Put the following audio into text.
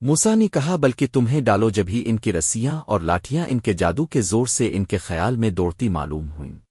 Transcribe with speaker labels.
Speaker 1: موسا نے کہا، بلکہ تمہیں ڈالو جبھی ان کی رسیاں اور لاٹھیاں ان کے جادو کے زور سے ان کے خیال میں دوڑتی معلوم ہوئیں۔